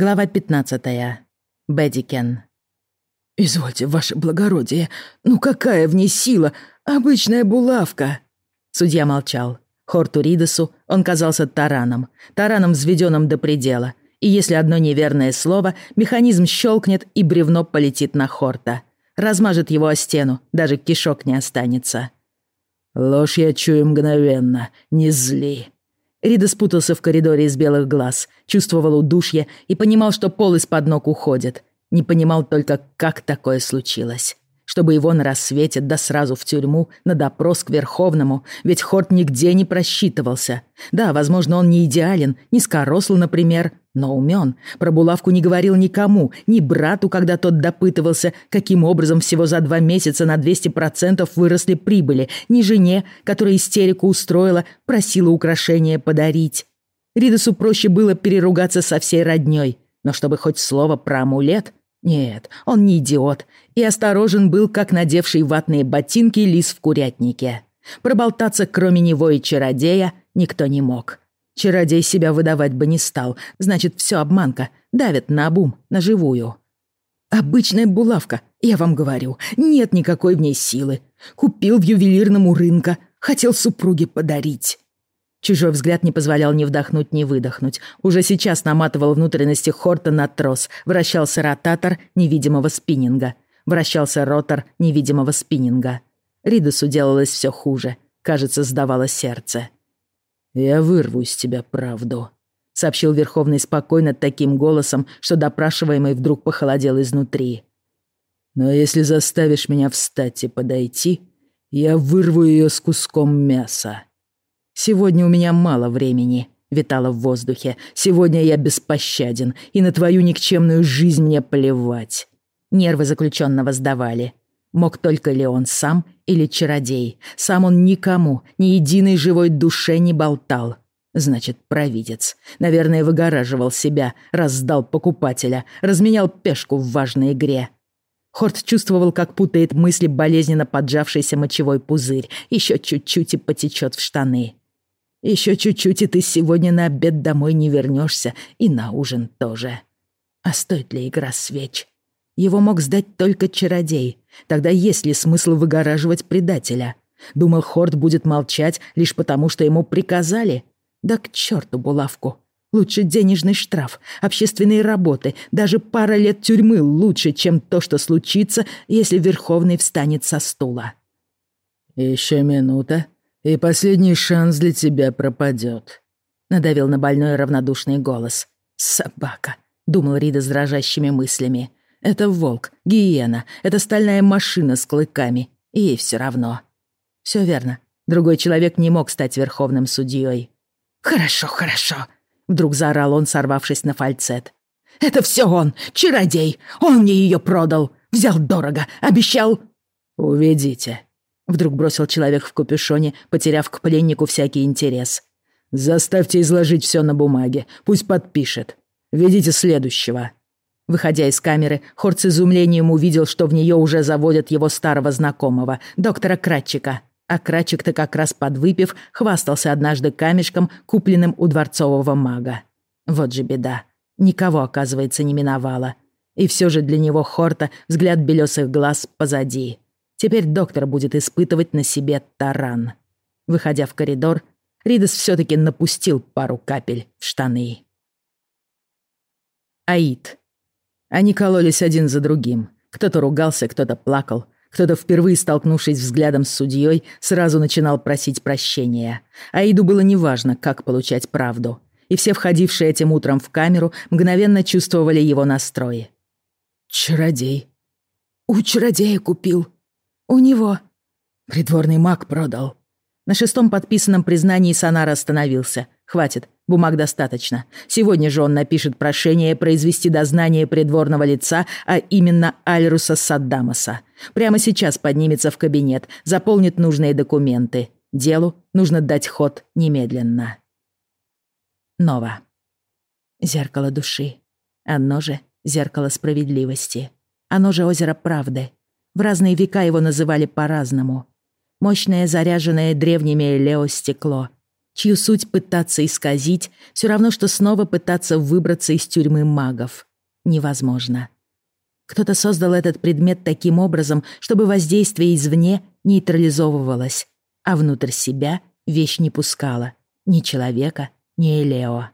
Глава 15. Бедикен. «Извольте, ваше благородие, ну какая в ней сила? Обычная булавка!» Судья молчал. Хорту Ридесу он казался тараном, тараном, взведенным до предела. И если одно неверное слово, механизм щелкнет, и бревно полетит на Хорта. Размажет его о стену, даже кишок не останется. «Ложь я чую мгновенно, не зли». Рида спутался в коридоре из белых глаз, чувствовал удушье и понимал, что пол из-под ног уходит. Не понимал только, как такое случилось. Чтобы его на рассвете, да сразу в тюрьму, на допрос к Верховному, ведь Хорт нигде не просчитывался. Да, возможно, он не идеален, низкорослый, например, но умен. Про булавку не говорил никому, ни брату, когда тот допытывался, каким образом всего за два месяца на 200% выросли прибыли, ни жене, которая истерику устроила, просила украшения подарить. Ридосу проще было переругаться со всей роднёй, но чтобы хоть слово про амулет, нет, он не идиот, и осторожен был, как надевший ватные ботинки лис в курятнике. Проболтаться, кроме него и чародея, никто не мог. Чародей себя выдавать бы не стал, значит, все обманка, давит на обум, на живую. Обычная булавка, я вам говорю, нет никакой в ней силы. Купил в ювелирном у рынка, хотел супруге подарить. Чужой взгляд не позволял ни вдохнуть, ни выдохнуть. Уже сейчас наматывал внутренности Хорта на трос. Вращался ротатор невидимого спиннинга. Вращался ротор невидимого спиннинга. Ридусу делалось все хуже. Кажется, сдавало сердце. «Я вырву из тебя правду», — сообщил Верховный спокойно таким голосом, что допрашиваемый вдруг похолодел изнутри. «Но если заставишь меня встать и подойти, я вырву ее с куском мяса». «Сегодня у меня мало времени», — витало в воздухе. «Сегодня я беспощаден, и на твою никчемную жизнь мне плевать». Нервы заключенного сдавали. Мог только ли он сам или чародей? Сам он никому, ни единой живой душе не болтал. Значит, провидец. Наверное, выгораживал себя, раздал покупателя, разменял пешку в важной игре. Хорт чувствовал, как путает мысли болезненно поджавшийся мочевой пузырь. Еще чуть-чуть и потечет в штаны. Еще чуть-чуть, и ты сегодня на обед домой не вернешься, и на ужин тоже. А стоит ли игра свеч? Его мог сдать только чародей. Тогда есть ли смысл выгораживать предателя? Думал, Хорд будет молчать лишь потому, что ему приказали? Да к черту булавку. Лучше денежный штраф, общественные работы, даже пара лет тюрьмы лучше, чем то, что случится, если Верховный встанет со стула. «Еще минута», и последний шанс для тебя пропадет», — надавил на больной равнодушный голос. «Собака», — думал Рида с дрожащими мыслями. «Это волк, гиена, это стальная машина с клыками, и ей все равно». Все верно. Другой человек не мог стать верховным судьей. «Хорошо, хорошо», — вдруг заорал он, сорвавшись на фальцет. «Это все он, чародей! Он мне ее продал! Взял дорого, обещал...» «Уведите», Вдруг бросил человек в капюшоне, потеряв к пленнику всякий интерес. «Заставьте изложить все на бумаге, пусть подпишет. Ведите следующего». Выходя из камеры, Хорт с изумлением увидел, что в нее уже заводят его старого знакомого, доктора Кратчика. А Кратчик-то как раз подвыпив, хвастался однажды камешком, купленным у дворцового мага. Вот же беда. Никого, оказывается, не миновало. И все же для него Хорта взгляд белесых глаз позади. Теперь доктор будет испытывать на себе таран. Выходя в коридор, Ридес все-таки напустил пару капель в штаны. Аид. Они кололись один за другим. Кто-то ругался, кто-то плакал, кто-то, впервые столкнувшись взглядом с судьей, сразу начинал просить прощения. Аиду было неважно, как получать правду. И все входившие этим утром в камеру мгновенно чувствовали его настрои. «Чародей». «У чародея купил», «У него». Придворный маг продал. На шестом подписанном признании Санара остановился. Хватит, бумаг достаточно. Сегодня же он напишет прошение произвести дознание придворного лица, а именно Альруса Саддамаса. Прямо сейчас поднимется в кабинет, заполнит нужные документы. Делу нужно дать ход немедленно. Нова. Зеркало души. Оно же зеркало справедливости. Оно же озеро правды. В разные века его называли по-разному. Мощное, заряженное древними Элео стекло. чью суть пытаться исказить, все равно, что снова пытаться выбраться из тюрьмы магов. Невозможно. Кто-то создал этот предмет таким образом, чтобы воздействие извне нейтрализовывалось, а внутрь себя вещь не пускала. Ни человека, ни Элео.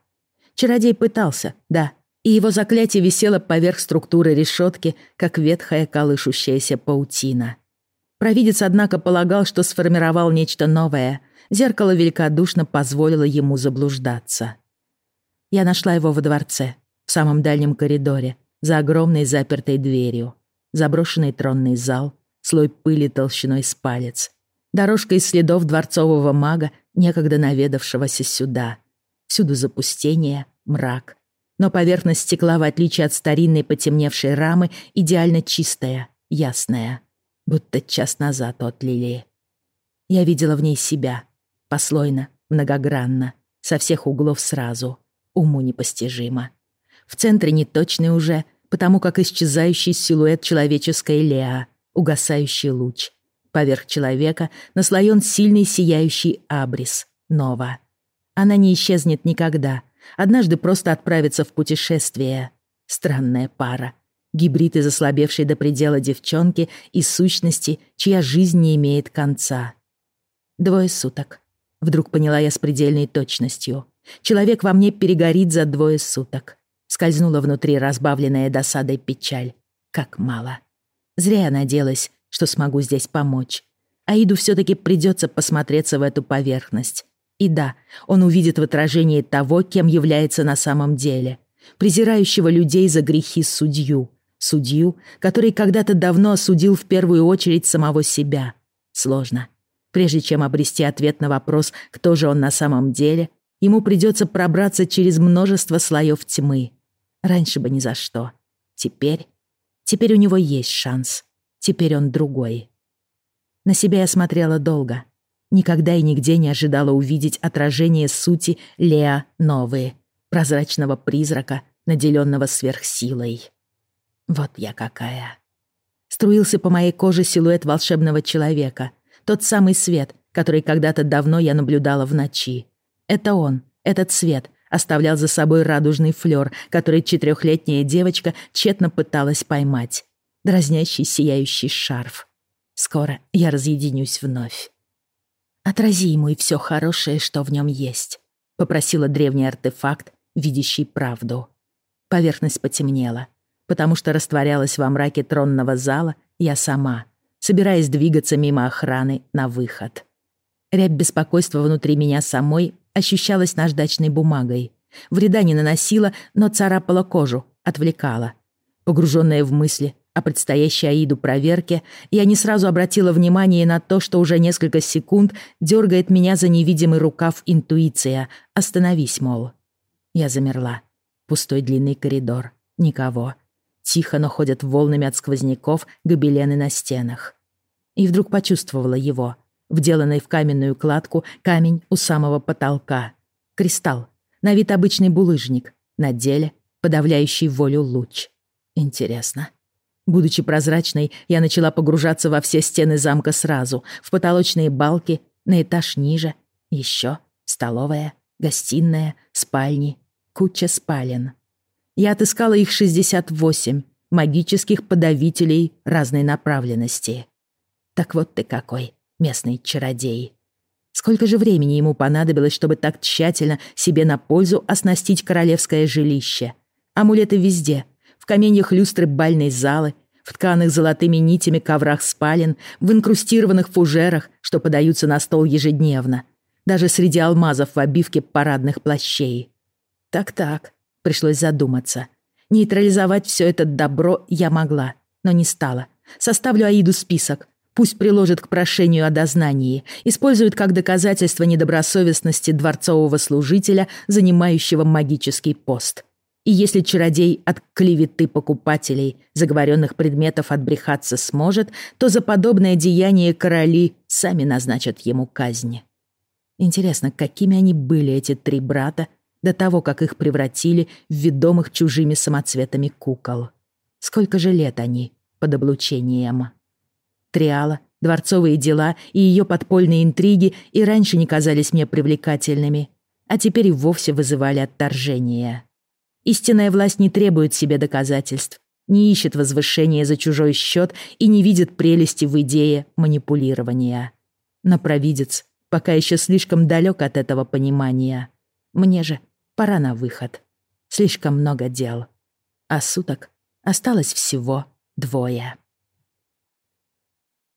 Чародей пытался, да, и его заклятие висело поверх структуры решетки, как ветхая колышущаяся паутина. Провидец, однако, полагал, что сформировал нечто новое. Зеркало великодушно позволило ему заблуждаться. Я нашла его во дворце, в самом дальнем коридоре, за огромной запертой дверью. Заброшенный тронный зал, слой пыли толщиной с палец. Дорожка из следов дворцового мага, некогда наведавшегося сюда. Всюду запустение, мрак. Но поверхность стекла, в отличие от старинной потемневшей рамы, идеально чистая, ясная будто час назад отлили. Я видела в ней себя, послойно, многогранно, со всех углов сразу, уму непостижимо. В центре неточный уже, потому как исчезающий силуэт человеческой Леа, угасающий луч. Поверх человека наслоен сильный сияющий абрис, Нова. Она не исчезнет никогда, однажды просто отправится в путешествие. Странная пара, гибрид из ослабевшей до предела девчонки и сущности, чья жизнь не имеет конца. Двое суток. Вдруг поняла я с предельной точностью. Человек во мне перегорит за двое суток. Скользнула внутри разбавленная досадой печаль. Как мало. Зря я надеялась, что смогу здесь помочь. Аиду все-таки придется посмотреться в эту поверхность. И да, он увидит в отражении того, кем является на самом деле. Презирающего людей за грехи судью, Судью, который когда-то давно осудил в первую очередь самого себя. Сложно. Прежде чем обрести ответ на вопрос, кто же он на самом деле, ему придется пробраться через множество слоев тьмы. Раньше бы ни за что. Теперь... Теперь у него есть шанс. Теперь он другой. На себя я смотрела долго. Никогда и нигде не ожидала увидеть отражение сути Леа Новые, прозрачного призрака, наделенного сверхсилой. Вот я какая. Струился по моей коже силуэт волшебного человека. Тот самый свет, который когда-то давно я наблюдала в ночи. Это он, этот свет, оставлял за собой радужный флёр, который четырехлетняя девочка тщетно пыталась поймать. Дразнящий сияющий шарф. Скоро я разъединюсь вновь. «Отрази ему и все хорошее, что в нем есть», — попросила древний артефакт, видящий правду. Поверхность потемнела потому что растворялась во мраке тронного зала я сама, собираясь двигаться мимо охраны на выход. Рябь беспокойства внутри меня самой ощущалась наждачной бумагой. Вреда не наносила, но царапала кожу, отвлекала. Погруженная в мысли о предстоящей Аиду проверке, я не сразу обратила внимание на то, что уже несколько секунд дергает меня за невидимый рукав интуиция. «Остановись, мол». Я замерла. Пустой длинный коридор. Никого. Тихо, но ходят волнами от сквозняков гобелены на стенах. И вдруг почувствовала его, вделанный в каменную кладку камень у самого потолка. Кристалл, на вид обычный булыжник, на деле подавляющий волю луч. Интересно. Будучи прозрачной, я начала погружаться во все стены замка сразу, в потолочные балки, на этаж ниже, еще столовая, гостиная, спальни, куча спален. Я отыскала их 68, магических подавителей разной направленности. Так вот ты какой, местный чародей. Сколько же времени ему понадобилось, чтобы так тщательно себе на пользу оснастить королевское жилище? Амулеты везде. В каменьях люстры бальной залы, в тканых золотыми нитями коврах спален, в инкрустированных фужерах, что подаются на стол ежедневно. Даже среди алмазов в обивке парадных плащей. Так-так, Пришлось задуматься. Нейтрализовать все это добро я могла, но не стала. Составлю Аиду список. Пусть приложит к прошению о дознании, использует как доказательство недобросовестности дворцового служителя, занимающего магический пост. И если чародей от клеветы покупателей заговоренных предметов отбрехаться сможет, то за подобное деяние короли сами назначат ему казнь. Интересно, какими они были, эти три брата, до того, как их превратили в ведомых чужими самоцветами кукол. Сколько же лет они под облучением? Триала Дворцовые дела и ее подпольные интриги и раньше не казались мне привлекательными, а теперь и вовсе вызывали отторжение. Истинная власть не требует себе доказательств, не ищет возвышения за чужой счет и не видит прелести в идее манипулирования. Но провидец пока еще слишком далек от этого понимания. Мне же пора на выход. Слишком много дел. А суток осталось всего двое.